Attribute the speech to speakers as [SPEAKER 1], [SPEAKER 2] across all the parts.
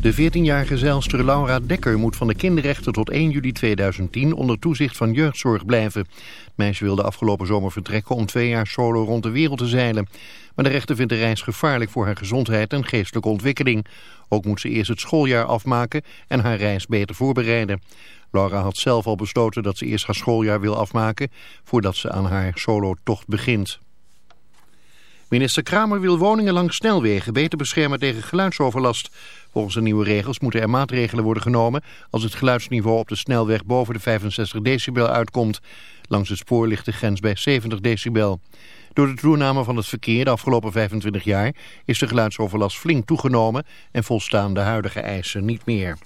[SPEAKER 1] De 14-jarige zeilster Laura Dekker moet van de kinderrechten tot 1 juli 2010 onder toezicht van jeugdzorg blijven. Het meisje wilde afgelopen zomer vertrekken om twee jaar solo rond de wereld te zeilen. Maar de rechter vindt de reis gevaarlijk voor haar gezondheid en geestelijke ontwikkeling. Ook moet ze eerst het schooljaar afmaken en haar reis beter voorbereiden. Laura had zelf al besloten dat ze eerst haar schooljaar wil afmaken voordat ze aan haar solo-tocht begint. Minister Kramer wil woningen langs snelwegen beter beschermen tegen geluidsoverlast. Volgens de nieuwe regels moeten er maatregelen worden genomen als het geluidsniveau op de snelweg boven de 65 decibel uitkomt. Langs het spoor ligt de grens bij 70 decibel. Door de toename van het verkeer de afgelopen 25 jaar is de geluidsoverlast flink toegenomen en volstaan de huidige eisen niet meer.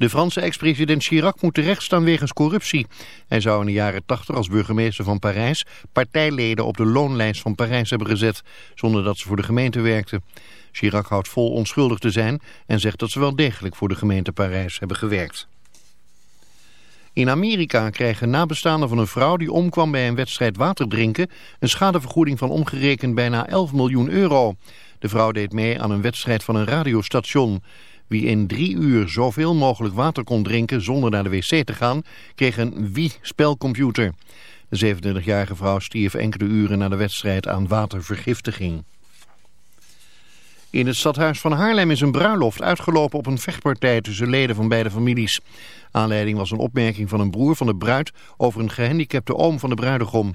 [SPEAKER 1] De Franse ex-president Chirac moet terechtstaan wegens corruptie. Hij zou in de jaren 80 als burgemeester van Parijs partijleden op de loonlijst van Parijs hebben gezet, zonder dat ze voor de gemeente werkten. Chirac houdt vol onschuldig te zijn en zegt dat ze wel degelijk voor de gemeente Parijs hebben gewerkt. In Amerika krijgen nabestaanden van een vrouw die omkwam bij een wedstrijd waterdrinken een schadevergoeding van omgerekend bijna 11 miljoen euro. De vrouw deed mee aan een wedstrijd van een radiostation. Wie in drie uur zoveel mogelijk water kon drinken zonder naar de wc te gaan, kreeg een Wii-spelcomputer. De 27-jarige vrouw stierf enkele uren na de wedstrijd aan watervergiftiging. In het stadhuis van Haarlem is een bruiloft uitgelopen op een vechtpartij tussen leden van beide families. Aanleiding was een opmerking van een broer van de bruid over een gehandicapte oom van de bruidegom.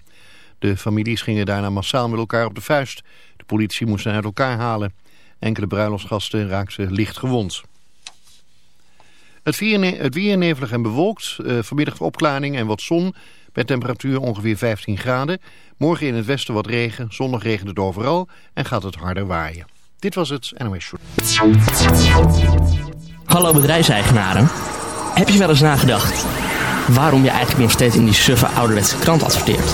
[SPEAKER 1] De families gingen daarna massaal met elkaar op de vuist. De politie moest hen uit elkaar halen. Enkele bruiloftsgasten raakten licht gewond. Het het weer nevelig en bewolkt. Uh, vanmiddag opklaring en wat zon. Bij temperatuur ongeveer 15 graden. Morgen in het westen wat regen. Zondag regent het overal en gaat het harder waaien. Dit was het NOS Show.
[SPEAKER 2] Hallo bedrijfseigenaren. Heb je wel eens nagedacht waarom je eigenlijk nog steeds in die suffe ouderwetse krant adverteert?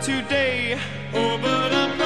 [SPEAKER 3] Today. Oh, but I'm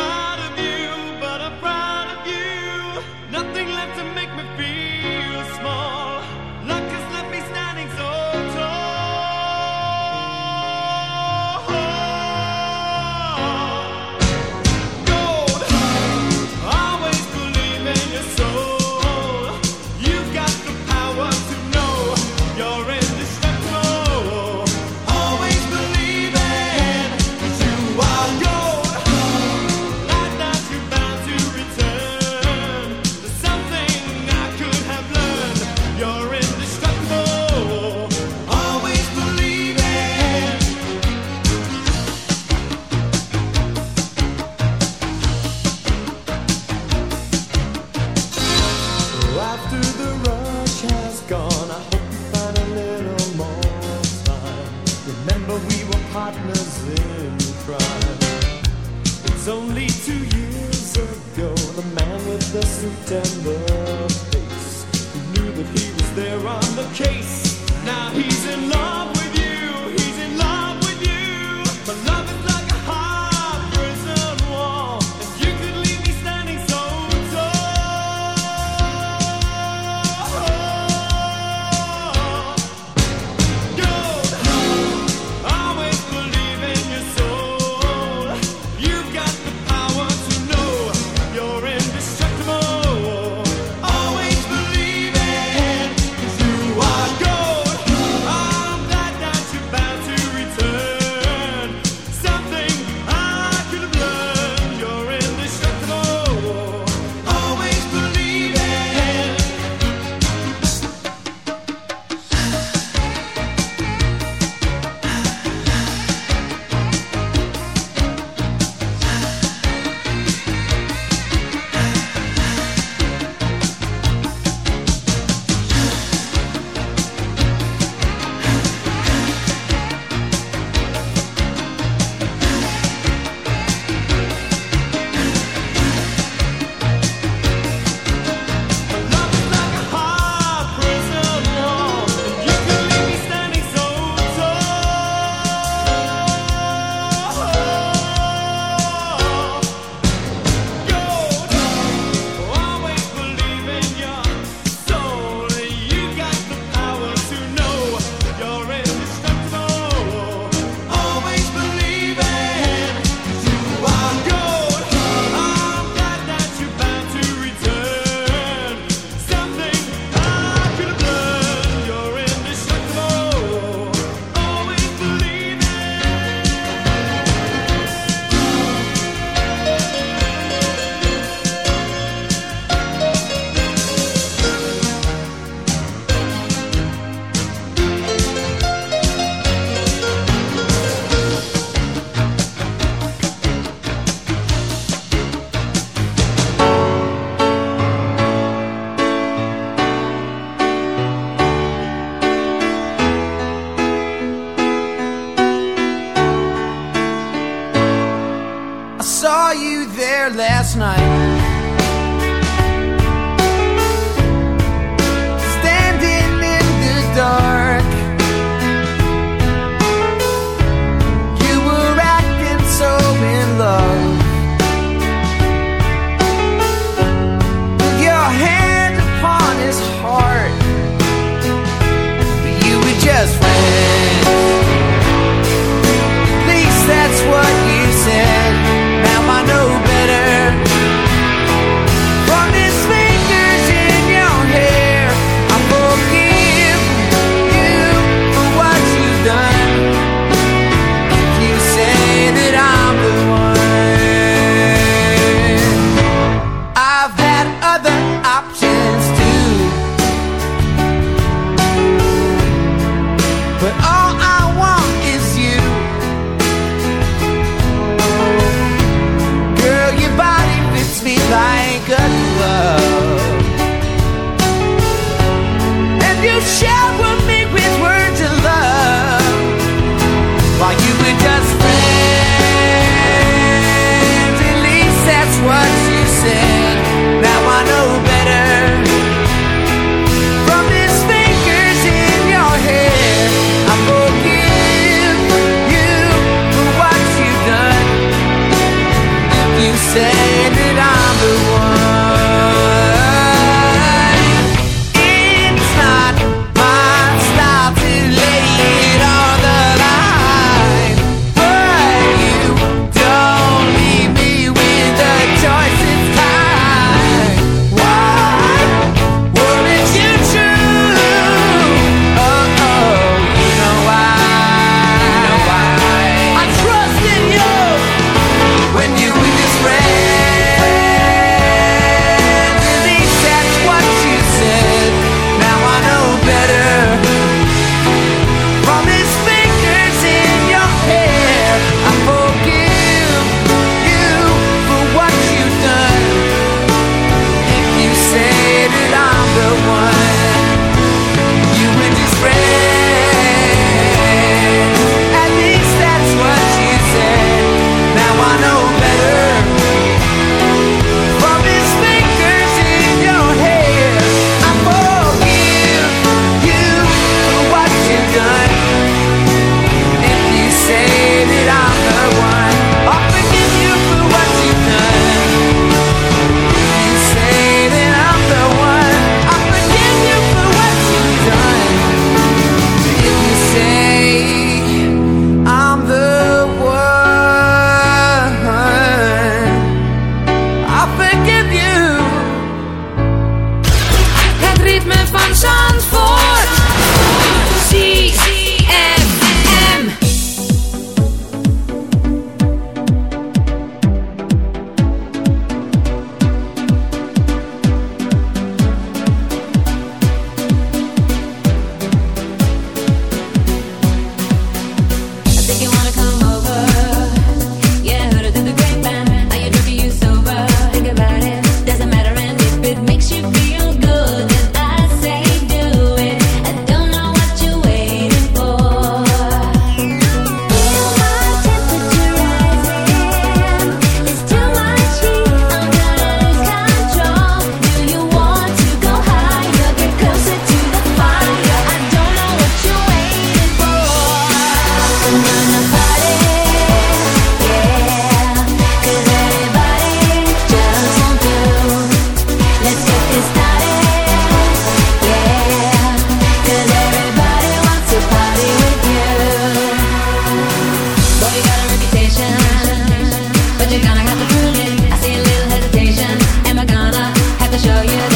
[SPEAKER 3] I
[SPEAKER 4] see a little hesitation. Am I gonna have to show you?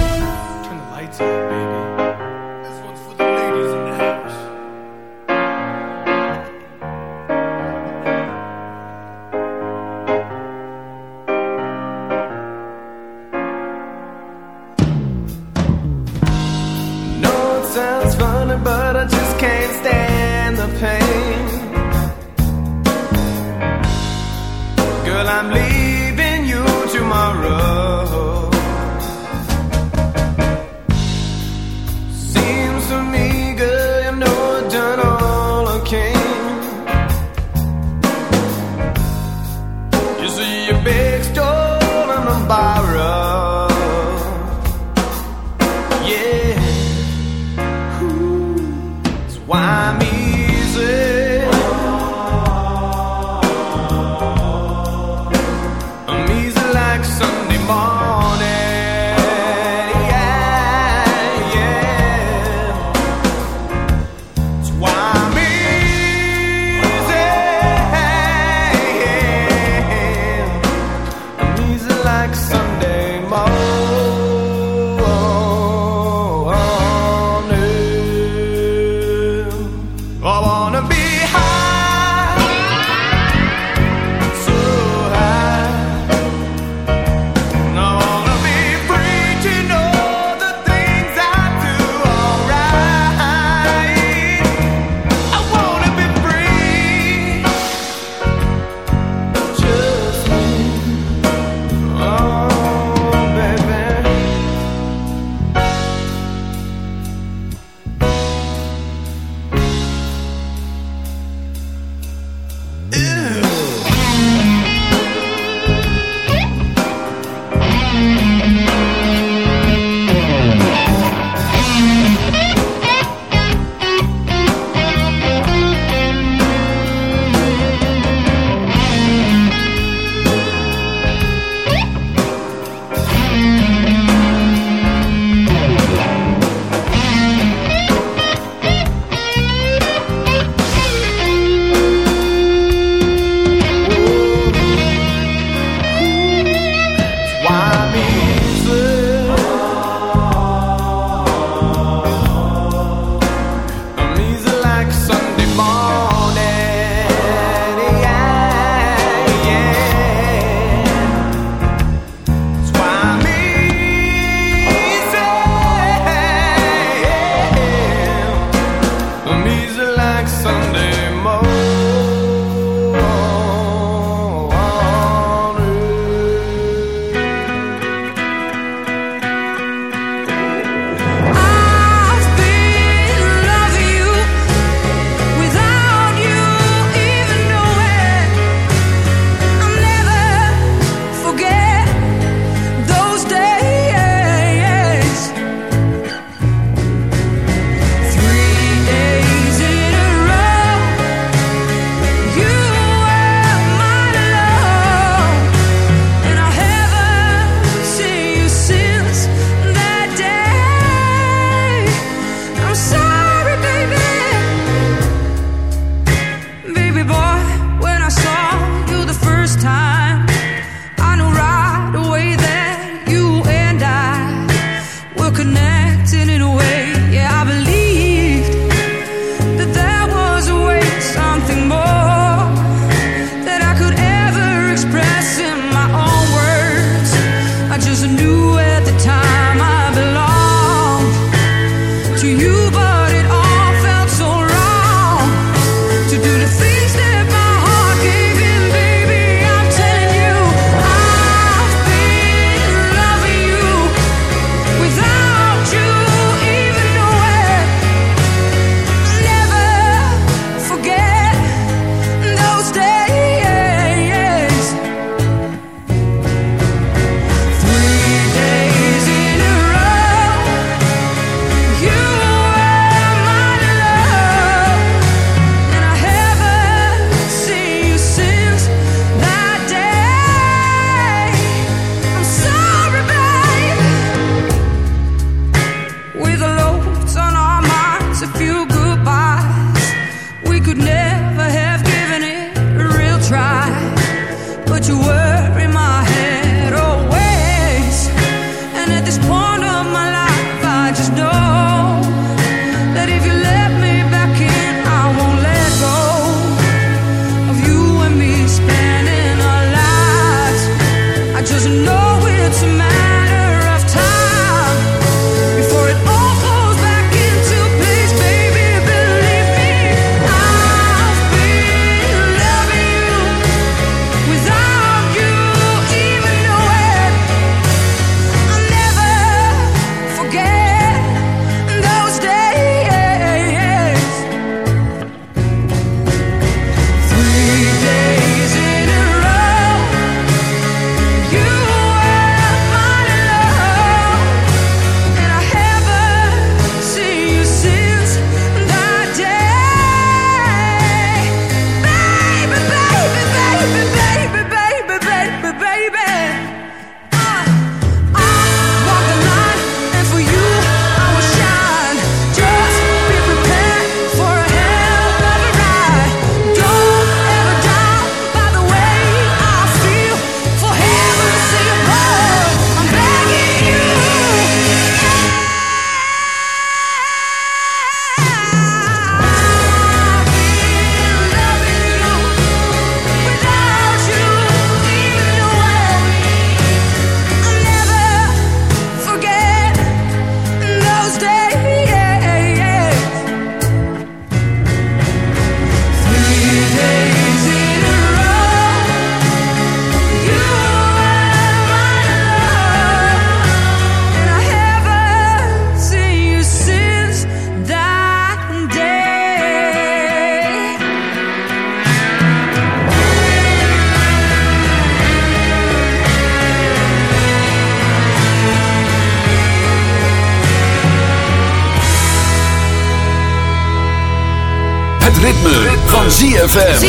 [SPEAKER 3] ZFM.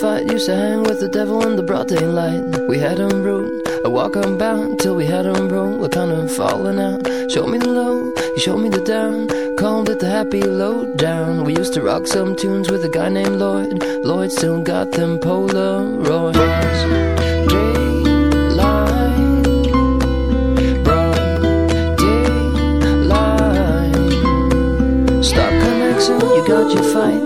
[SPEAKER 5] Fight, used to hang with the devil in the broad daylight. We had him root, a walk on bound, till we had him roll, we're kind of falling out. Show me the low, you showed me the down, called it the happy low down. We used to rock some tunes with a guy named Lloyd. Lloyd still got them Polaroids. You got your fight.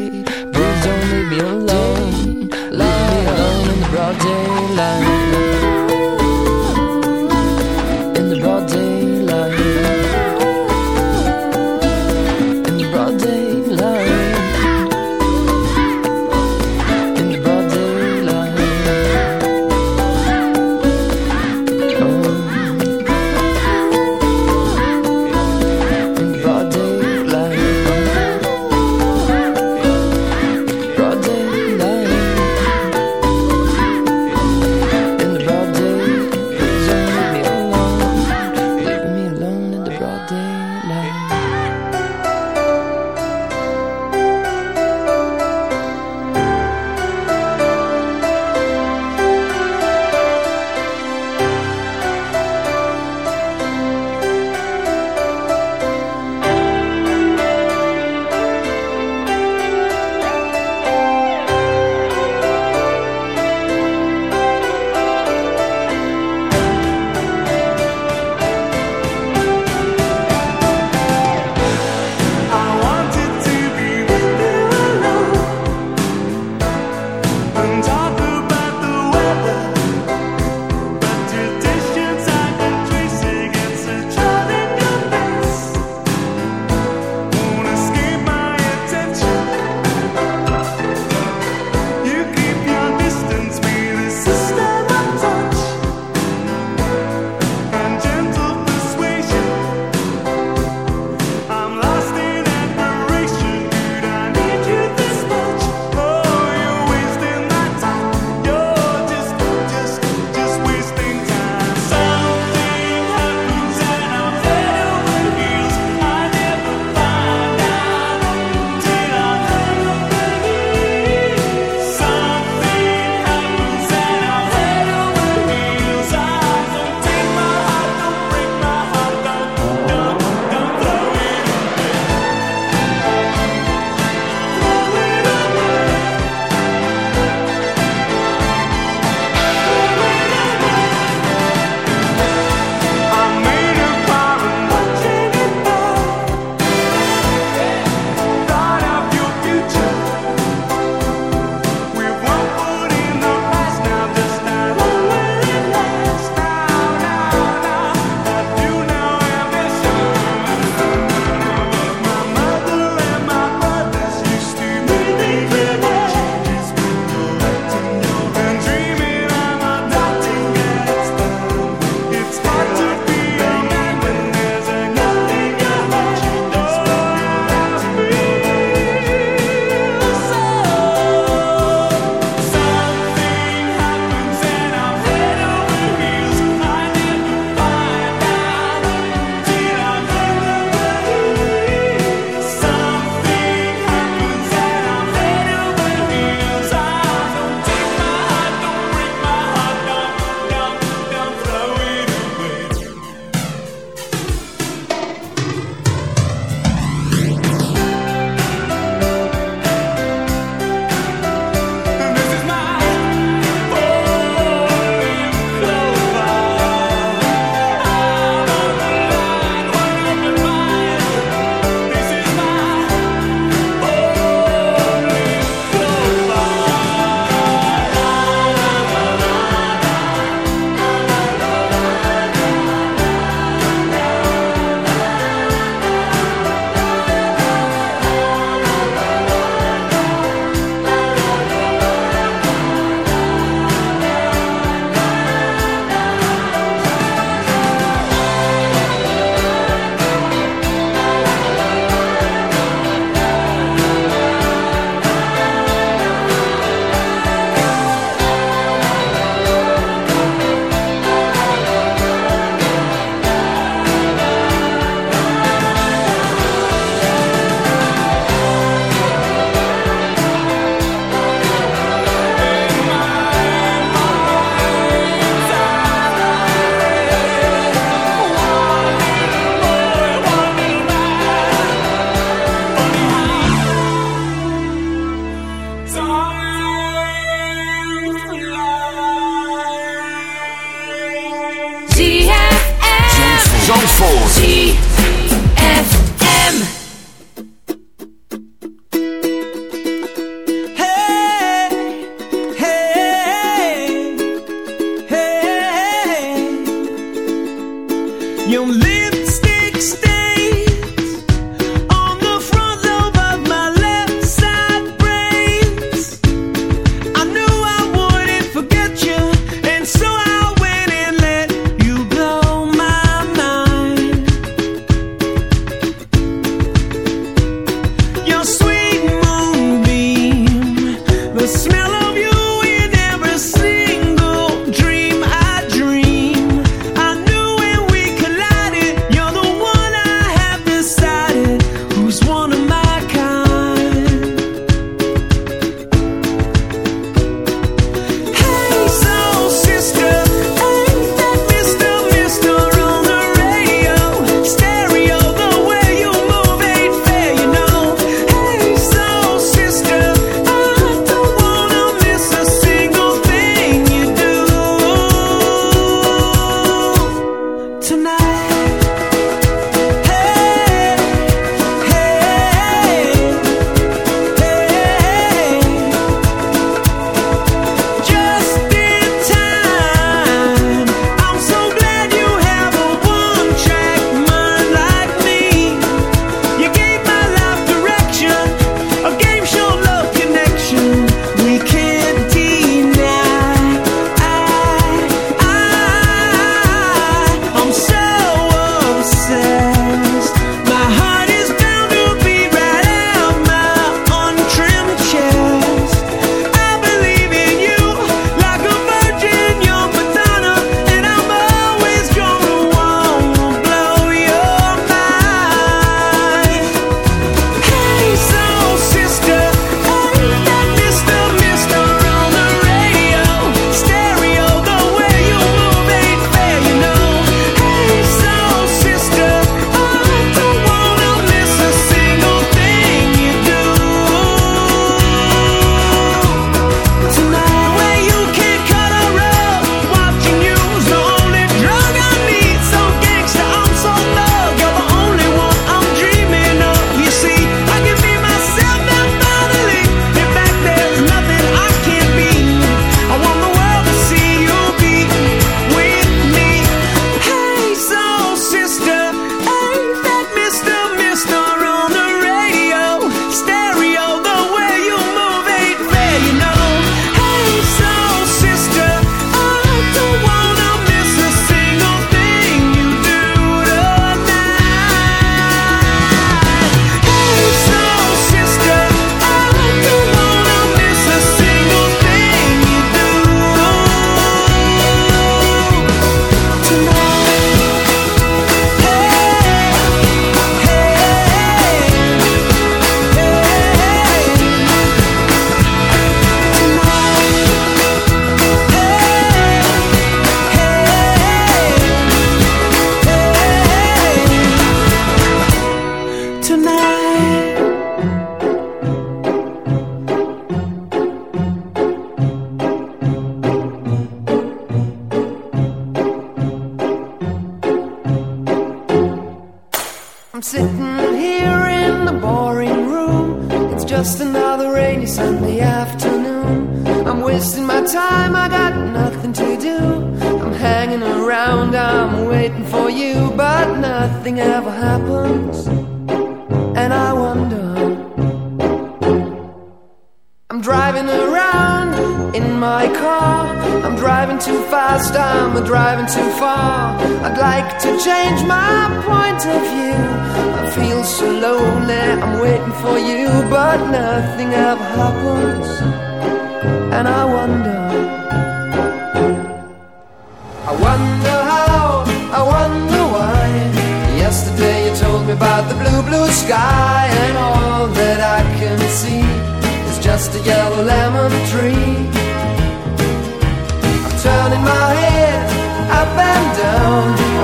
[SPEAKER 5] Broad daylight.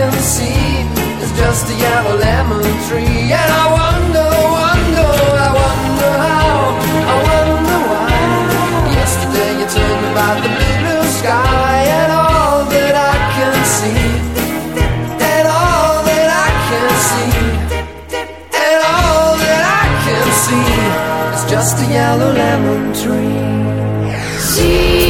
[SPEAKER 6] in the is just
[SPEAKER 7] a yellow lemon tree. And I wonder, wonder, I wonder how, I wonder why. Yesterday you told me about the blue, blue sky and all that I can see. And all that I can see. And all that I can see is just a yellow lemon tree. See.